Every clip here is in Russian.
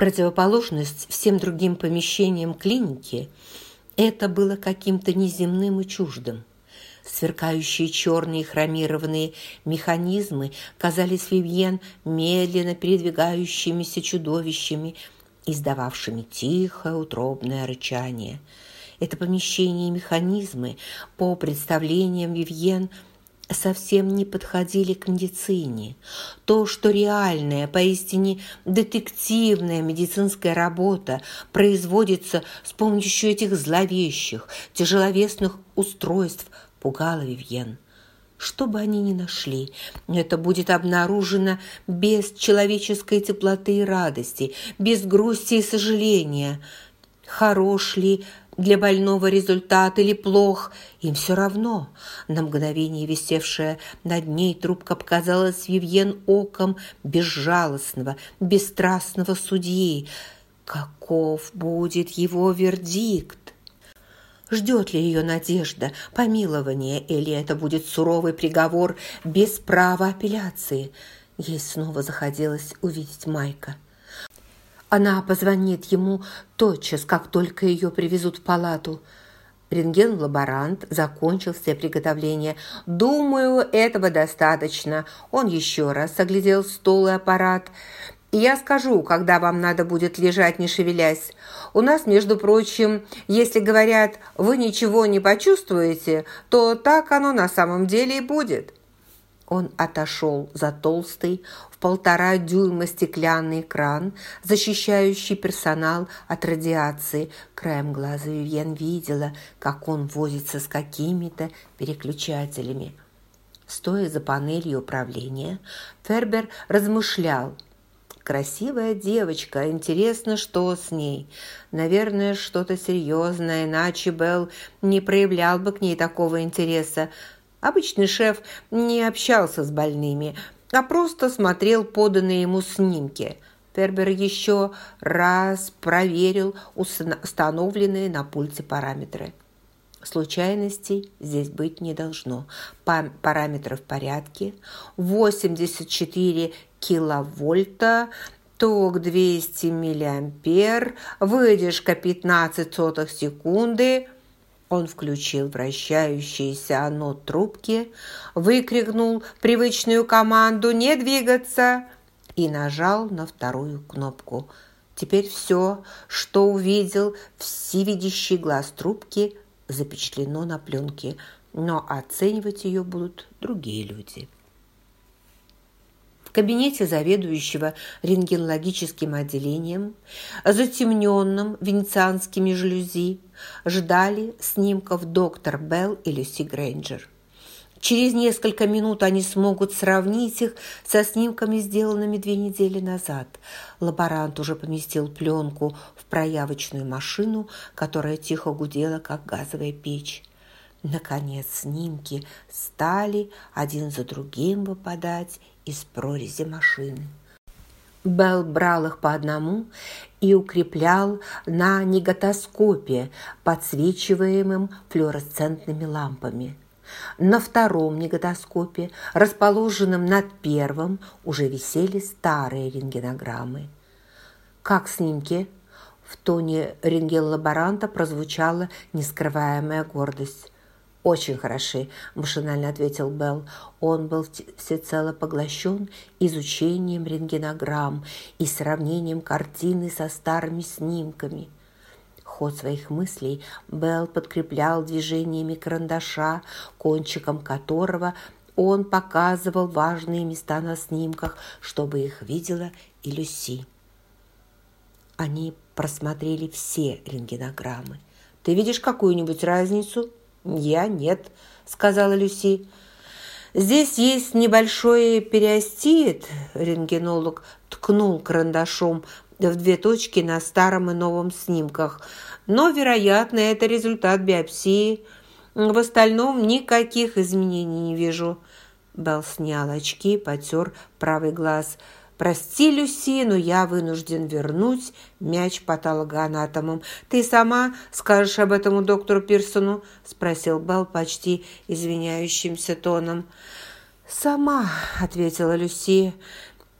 противоположность всем другим помещениям клиники, это было каким-то неземным и чуждым. Сверкающие черные хромированные механизмы казались Вивьен медленно передвигающимися чудовищами, издававшими тихое утробное рычание. Это помещение и механизмы, по представлениям Вивьен, совсем не подходили к медицине. То, что реальная, поистине детективная медицинская работа производится с помощью этих зловещих, тяжеловесных устройств, пугало Вивьен. Что бы они ни нашли, это будет обнаружено без человеческой теплоты и радости, без грусти и сожаления. Хорош ли для больного результат или плох, им все равно. На мгновение висевшая над ней трубка показалась Вивьен оком безжалостного, бесстрастного судьи. Каков будет его вердикт? Ждет ли ее надежда, помилование, или это будет суровый приговор без права апелляции? Ей снова захотелось увидеть Майка. Она позвонит ему тотчас, как только ее привезут в палату. Рентген-лаборант закончил все приготовления. «Думаю, этого достаточно». Он еще раз оглядел стол и аппарат. «Я скажу, когда вам надо будет лежать, не шевелясь. У нас, между прочим, если говорят, вы ничего не почувствуете, то так оно на самом деле и будет». Он отошел за толстый, в полтора дюйма стеклянный экран, защищающий персонал от радиации. Краем глаза Вивьен видела, как он возится с какими-то переключателями. Стоя за панелью управления, Фербер размышлял. «Красивая девочка, интересно, что с ней? Наверное, что-то серьезное, иначе Белл не проявлял бы к ней такого интереса. Обычный шеф не общался с больными, а просто смотрел поданные ему снимки. Фербер еще раз проверил установленные на пульте параметры. Случайностей здесь быть не должно. Параметры в порядке. 84 киловольта, ток 200 миллиампер, выдержка 15 сотых секунды – он включил вращающиеся оно трубки, выкрикнул привычную команду «Не двигаться!» и нажал на вторую кнопку. Теперь все, что увидел всевидящий глаз трубки, запечатлено на пленке, но оценивать ее будут другие люди. В кабинете заведующего рентгенологическим отделением, затемненным венецианскими жалюзи, ждали снимков доктор Белл и Люси Грейнджер. Через несколько минут они смогут сравнить их со снимками, сделанными две недели назад. Лаборант уже поместил пленку в проявочную машину, которая тихо гудела, как газовая печь. Наконец снимки стали один за другим выпадать из прорези машины. Белл брал их по одному и укреплял на негатоскопе, подсвечиваемым флуоресцентными лампами. На втором негатоскопе, расположенном над первым, уже висели старые рентгенограммы. «Как снимки?» В тоне рентген-лаборанта прозвучала нескрываемая гордость. «Очень хороши», – машинально ответил Белл. Он был всецело поглощен изучением рентгенограмм и сравнением картины со старыми снимками. Ход своих мыслей Белл подкреплял движениями карандаша, кончиком которого он показывал важные места на снимках, чтобы их видела и Люси. Они просмотрели все рентгенограммы. «Ты видишь какую-нибудь разницу?» «Я нет», – сказала Люси. «Здесь есть небольшой периостит», – рентгенолог ткнул карандашом в две точки на старом и новом снимках. «Но, вероятно, это результат биопсии. В остальном никаких изменений не вижу». Белл снял очки, потер правый глаз – «Прости, Люси, но я вынужден вернуть мяч патологоанатомам. Ты сама скажешь об этом доктору Пирсону?» – спросил Белл почти извиняющимся тоном. «Сама», – ответила Люси.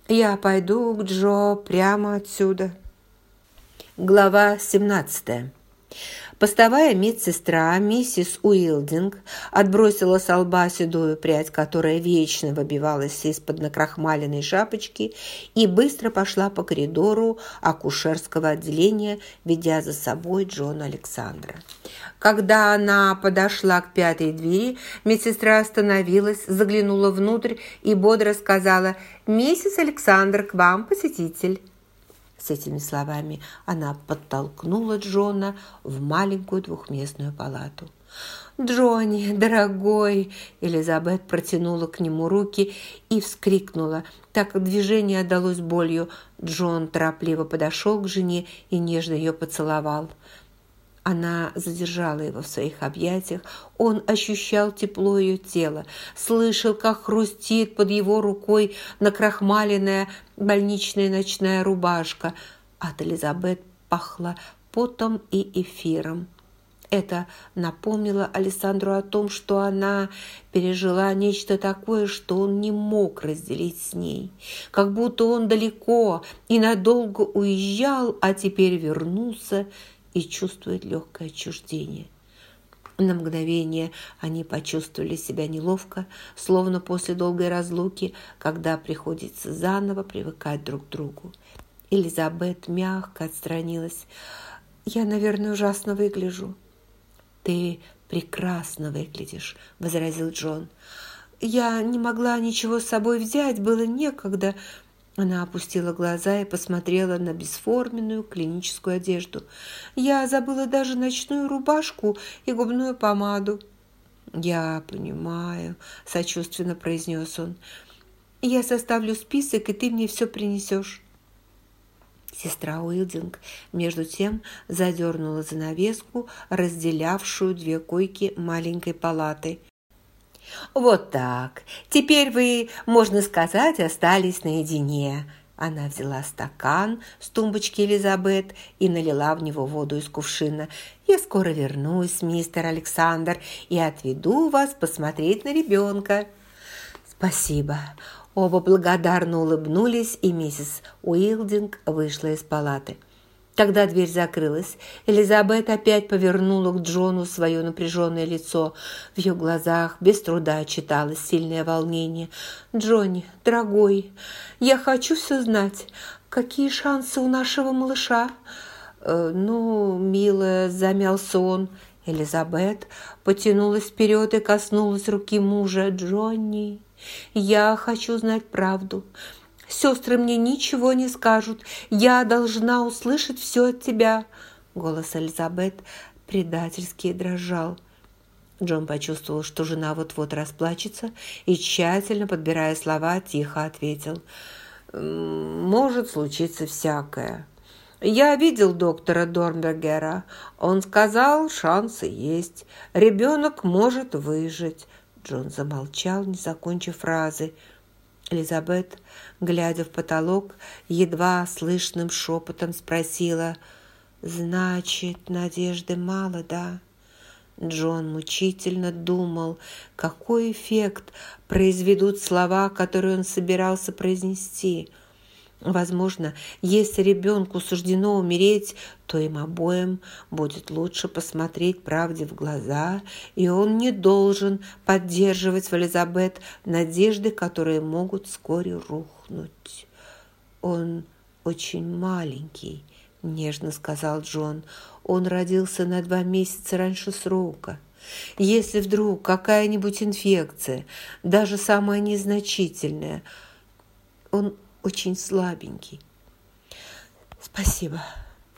«Я пойду к Джо прямо отсюда». Глава 17. Постовая медсестра миссис Уилдинг отбросила с лба седую прядь, которая вечно выбивалась из-под накрахмаленной шапочки, и быстро пошла по коридору акушерского отделения, ведя за собой Джона Александра. Когда она подошла к пятой двери, медсестра остановилась, заглянула внутрь и бодро сказала «Миссис Александр, к вам посетитель». С этими словами она подтолкнула Джона в маленькую двухместную палату. «Джонни, дорогой!» Элизабет протянула к нему руки и вскрикнула, так движение отдалось болью. Джон торопливо подошел к жене и нежно ее поцеловал. Она задержала его в своих объятиях. Он ощущал тепло ее тела, слышал, как хрустит под его рукой накрахмаленная больничная ночная рубашка. От Элизабет пахло потом и эфиром. Это напомнило Александру о том, что она пережила нечто такое, что он не мог разделить с ней. Как будто он далеко и надолго уезжал, а теперь вернулся и чувствует легкое отчуждение. На мгновение они почувствовали себя неловко, словно после долгой разлуки, когда приходится заново привыкать друг к другу. Элизабет мягко отстранилась. «Я, наверное, ужасно выгляжу». «Ты прекрасно выглядишь», — возразил Джон. «Я не могла ничего с собой взять, было некогда», она опустила глаза и посмотрела на бесформенную клиническую одежду. «Я забыла даже ночную рубашку и губную помаду». «Я понимаю», – сочувственно произнес он. «Я составлю список, и ты мне все принесешь». Сестра Уилдинг, между тем, задернула занавеску, разделявшую две койки маленькой палаты – «Вот так. Теперь вы, можно сказать, остались наедине». Она взяла стакан с тумбочки Элизабет и налила в него воду из кувшина. «Я скоро вернусь, мистер Александр, и отведу вас посмотреть на ребенка». «Спасибо». Оба благодарно улыбнулись, и миссис Уилдинг вышла из палаты. Когда дверь закрылась, Элизабет опять повернула к Джону свое напряженное лицо. В ее глазах без труда читалось сильное волнение. «Джонни, дорогой, я хочу все знать. Какие шансы у нашего малыша?» э, «Ну, милая», — замялся он. Элизабет потянулась вперед и коснулась руки мужа. «Джонни, я хочу знать правду. Сестры мне ничего не скажут. Я должна услышать все от тебя». Голос Элизабет предательски дрожал. Джон почувствовал, что жена вот-вот расплачется, и, тщательно подбирая слова, тихо ответил. «Может случиться всякое. Я видел доктора Дорнбергера. Он сказал, шансы есть. Ребенок может выжить». Джон замолчал, не закончив фразы. Элизабет, глядя в потолок, едва слышным шепотом спросила, «Значит, надежды мало, да?» Джон мучительно думал, какой эффект произведут слова, которые он собирался произнести – Возможно, если ребенку суждено умереть, то им обоим будет лучше посмотреть правде в глаза, и он не должен поддерживать в Элизабет надежды, которые могут вскоре рухнуть. «Он очень маленький», – нежно сказал Джон. «Он родился на два месяца раньше срока». Если вдруг какая-нибудь инфекция, даже самая незначительная, он очень слабенький. Спасибо.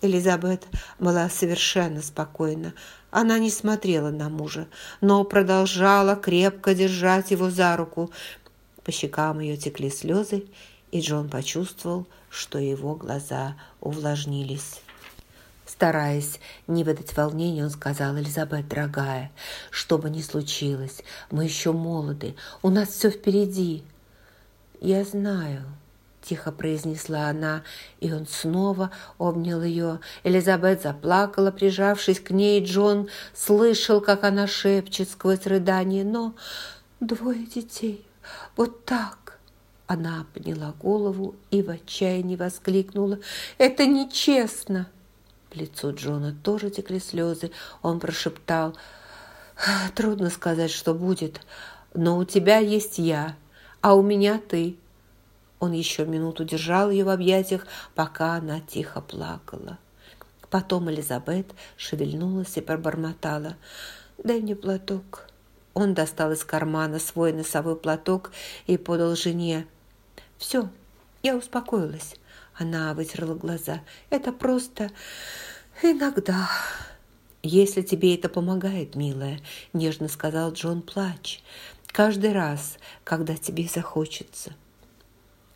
Элизабет была совершенно спокойна. Она не смотрела на мужа, но продолжала крепко держать его за руку. По щекам ее текли слезы, и Джон почувствовал, что его глаза увлажнились. Стараясь не выдать волнения, он сказал, «Элизабет, дорогая, что бы ни случилось, мы еще молоды, у нас все впереди». «Я знаю», – тихо произнесла она, и он снова обнял ее. Элизабет заплакала, прижавшись к ней. Джон слышал, как она шепчет сквозь рыдание, но двое детей, вот так. Она подняла голову и в отчаянии воскликнула. «Это нечестно!» По лицу Джона тоже текли слезы. Он прошептал, «Трудно сказать, что будет, но у тебя есть я, а у меня ты». Он еще минуту держал ее в объятиях, пока она тихо плакала. Потом Элизабет шевельнулась и пробормотала. «Дай мне платок». Он достал из кармана свой носовой платок и подал жене. «Все, я успокоилась». Она вытерла глаза. «Это просто иногда...» «Если тебе это помогает, милая», – нежно сказал Джон, плач. «Каждый раз, когда тебе захочется».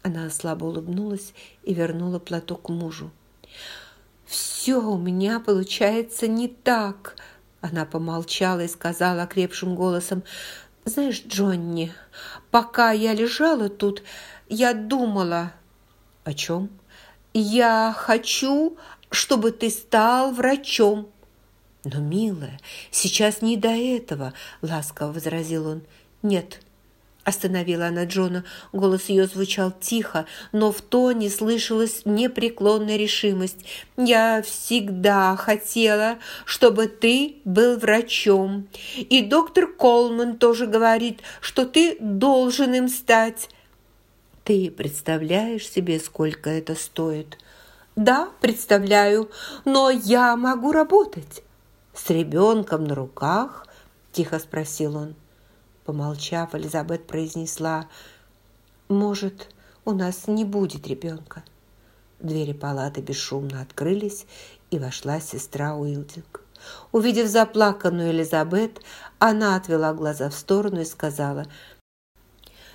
Она слабо улыбнулась и вернула платок мужу. «Все у меня получается не так», – она помолчала и сказала окрепшим голосом. «Знаешь, Джонни, пока я лежала тут, я думала...» «О чем?» «Я хочу, чтобы ты стал врачом». «Но, милая, сейчас не до этого», – ласково возразил он. «Нет», – остановила она Джона. Голос ее звучал тихо, но в тоне слышалась непреклонная решимость. «Я всегда хотела, чтобы ты был врачом. И доктор Колман тоже говорит, что ты должен им стать». «Ты представляешь себе, сколько это стоит?» «Да, представляю, но я могу работать» с ребенком на руках?» – тихо спросил он. Помолчав, Элизабет произнесла, «Может, у нас не будет ребенка?» Двери палаты бесшумно открылись, и вошла сестра Уилдинг. Увидев заплаканную Элизабет, она отвела глаза в сторону и сказала,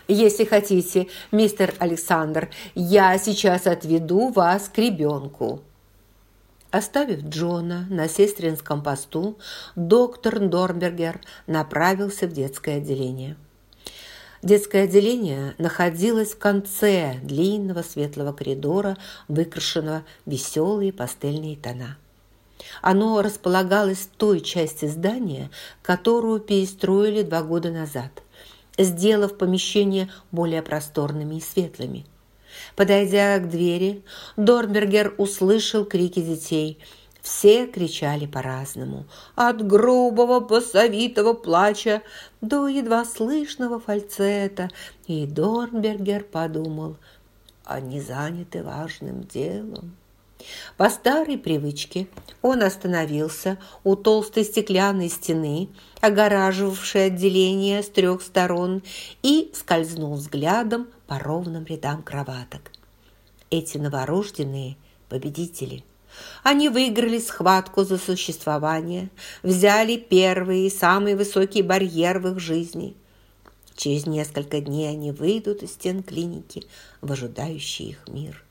«Если хотите, мистер Александр, я сейчас отведу вас к ребенку». Оставив Джона на сестринском посту, доктор Дорнбергер направился в детское отделение. Детское отделение находилось в конце длинного светлого коридора, выкрашенного веселые пастельные тона. Оно располагалось в той части здания, которую перестроили два года назад, сделав помещения более просторными и светлыми. Подойдя к двери, Дорнбергер услышал крики детей. Все кричали по-разному. От грубого басовитого плача до едва слышного фальцета. И Дорнбергер подумал, они заняты важным делом. По старой привычке он остановился у толстой стеклянной стены, огораживавшей отделение с трех сторон, и скользнул взглядом по ровным рядам кроваток. Эти новорожденные победители. Они выиграли схватку за существование, взяли первый и самый высокий барьер в их жизни. Через несколько дней они выйдут из стен клиники в ожидающий их мир.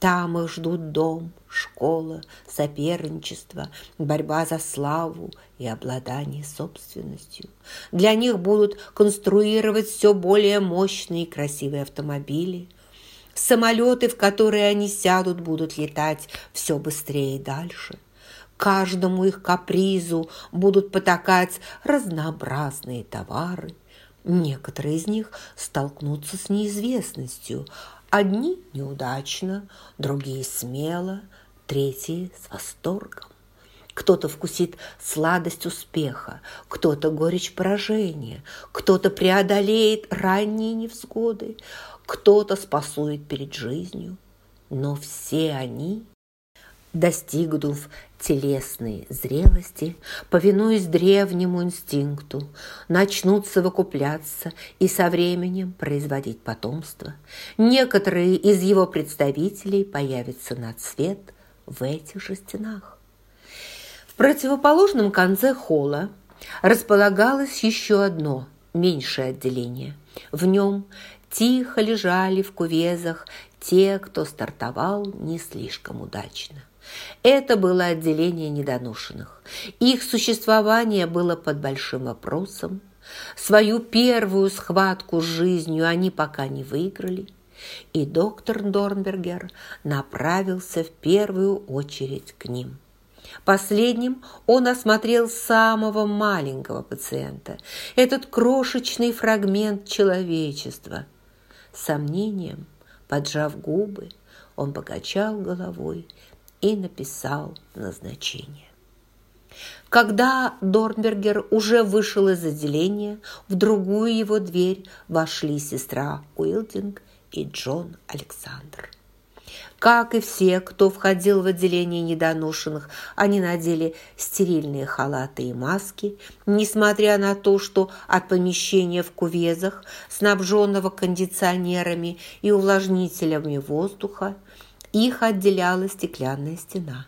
Там их ждут дом, школа, соперничество, борьба за славу и обладание собственностью. Для них будут конструировать все более мощные и красивые автомобили. Самолеты, в которые они сядут, будут летать все быстрее и дальше. Каждому их капризу будут потакать разнообразные товары. Некоторые из них столкнутся с неизвестностью – Одни неудачно, другие смело, третьи с восторгом. Кто-то вкусит сладость успеха, кто-то горечь поражения, кто-то преодолеет ранние невзгоды, кто-то спасует перед жизнью. Но все они достигнув телесной зрелости, повинуясь древнему инстинкту, начнут совокупляться и со временем производить потомство. Некоторые из его представителей появятся на цвет в этих же стенах. В противоположном конце холла располагалось еще одно меньшее отделение. В нем тихо лежали в кувезах те, кто стартовал не слишком удачно. Это было отделение недоношенных. Их существование было под большим вопросом. Свою первую схватку с жизнью они пока не выиграли. И доктор Дорнбергер направился в первую очередь к ним. Последним он осмотрел самого маленького пациента, этот крошечный фрагмент человечества. Сомнением, поджав губы, он покачал головой и написал назначение. Когда Дорнбергер уже вышел из отделения, в другую его дверь вошли сестра Уилдинг и Джон Александр. Как и все, кто входил в отделение недоношенных, они надели стерильные халаты и маски, несмотря на то, что от помещения в кувезах, снабженного кондиционерами и увлажнителями воздуха, их отделяла стеклянная стена.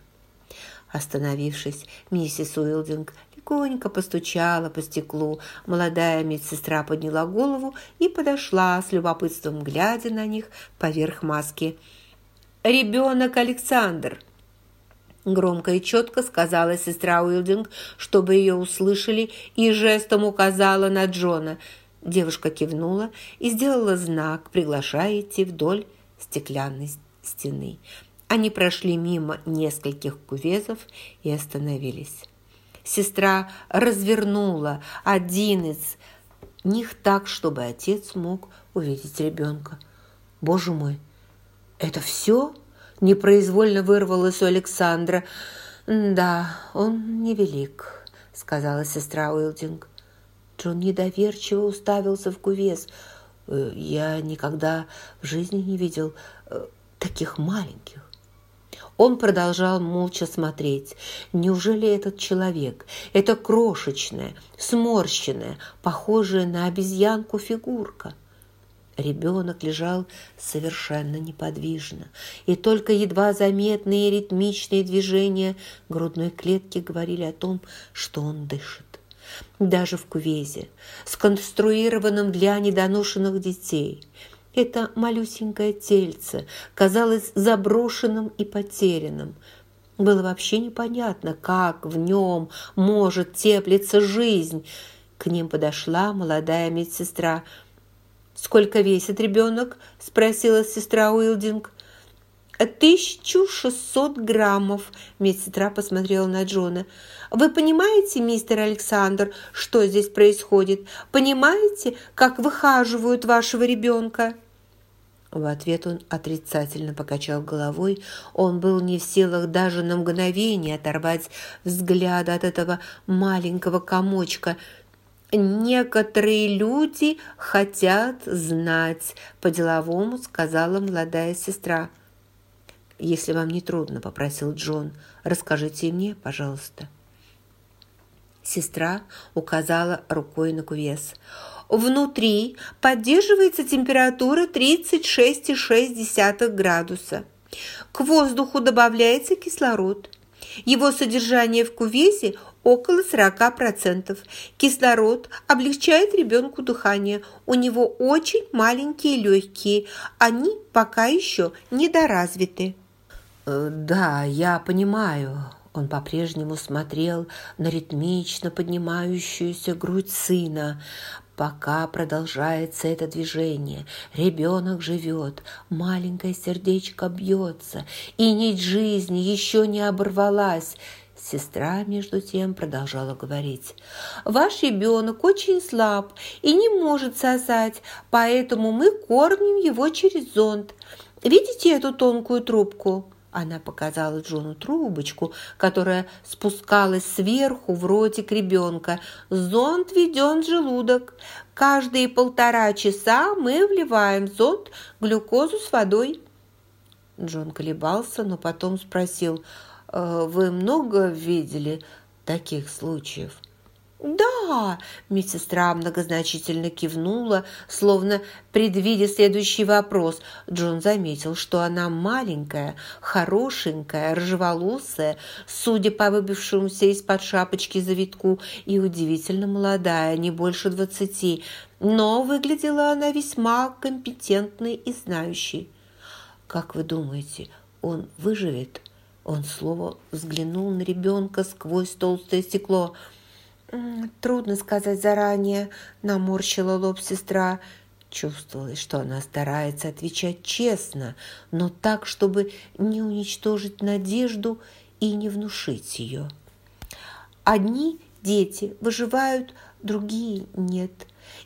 Остановившись, миссис Уилдинг легонько постучала по стеклу. Молодая медсестра подняла голову и подошла с любопытством, глядя на них поверх маски – ребенок Александр!» Громко и четко сказала сестра Уилдинг, чтобы ее услышали, и жестом указала на Джона. Девушка кивнула и сделала знак, приглашая идти вдоль стеклянной. Они прошли мимо нескольких кувезов и остановились. Сестра развернула один из них так, чтобы отец мог увидеть ребенка. «Боже мой!» «Это все?» – непроизвольно вырвалось у Александра. «Да, он невелик», – сказала сестра Уилдинг. Джон недоверчиво уставился в кувес. «Э, «Я никогда в жизни не видел э, таких маленьких». Он продолжал молча смотреть. Неужели этот человек, эта крошечная, сморщенная, похожая на обезьянку фигурка – Ребенок лежал совершенно неподвижно, и только едва заметные ритмичные движения грудной клетки говорили о том, что он дышит. Даже в кувезе, сконструированном для недоношенных детей, это малюсенькое тельце казалось заброшенным и потерянным. Было вообще непонятно, как в нем может теплиться жизнь. К ним подошла молодая медсестра – «Сколько весит ребенок?» – спросила сестра Уилдинг. «Тысячу шестьсот граммов», – медсестра посмотрела на Джона. «Вы понимаете, мистер Александр, что здесь происходит? Понимаете, как выхаживают вашего ребенка?» В ответ он отрицательно покачал головой. Он был не в силах даже на мгновение оторвать взгляд от этого маленького комочка – «Некоторые люди хотят знать», – по-деловому сказала молодая сестра. «Если вам не трудно», – попросил Джон, – «расскажите мне, пожалуйста». Сестра указала рукой на кувес. «Внутри поддерживается температура 36,6 градуса. К воздуху добавляется кислород. Его содержание в кувезе около 40%. Кислород облегчает ребенку дыхание. У него очень маленькие легкие. Они пока еще недоразвиты. Э, «Да, я понимаю». Он по-прежнему смотрел на ритмично поднимающуюся грудь сына. Пока продолжается это движение, ребенок живет, маленькое сердечко бьется, и нить жизни еще не оборвалась. Сестра, между тем, продолжала говорить. «Ваш ребенок очень слаб и не может сосать, поэтому мы кормим его через зонд. Видите эту тонкую трубку?» Она показала Джону трубочку, которая спускалась сверху в ротик ребенка. «Зонд веден в желудок. Каждые полтора часа мы вливаем в зонд глюкозу с водой». Джон колебался, но потом спросил – Э, вы много видели таких случаев?» «Да!» – медсестра многозначительно кивнула, словно предвидя следующий вопрос. Джон заметил, что она маленькая, хорошенькая, рыжеволосая, судя по выбившемуся из-под шапочки завитку, и удивительно молодая, не больше двадцати, но выглядела она весьма компетентной и знающей. «Как вы думаете, он выживет?» Он слово взглянул на ребенка сквозь толстое стекло. «Трудно сказать заранее», – наморщила лоб сестра. Чувствовалось, что она старается отвечать честно, но так, чтобы не уничтожить надежду и не внушить ее. Одни дети выживают, другие нет.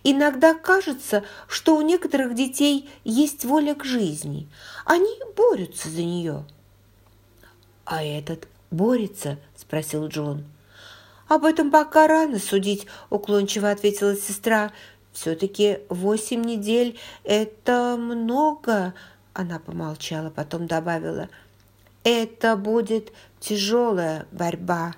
Иногда кажется, что у некоторых детей есть воля к жизни. Они борются за нее. «А этот борется?» – спросил Джон. «Об этом пока рано судить», – уклончиво ответила сестра. «Все-таки восемь недель – это много», – она помолчала, потом добавила. «Это будет тяжелая борьба».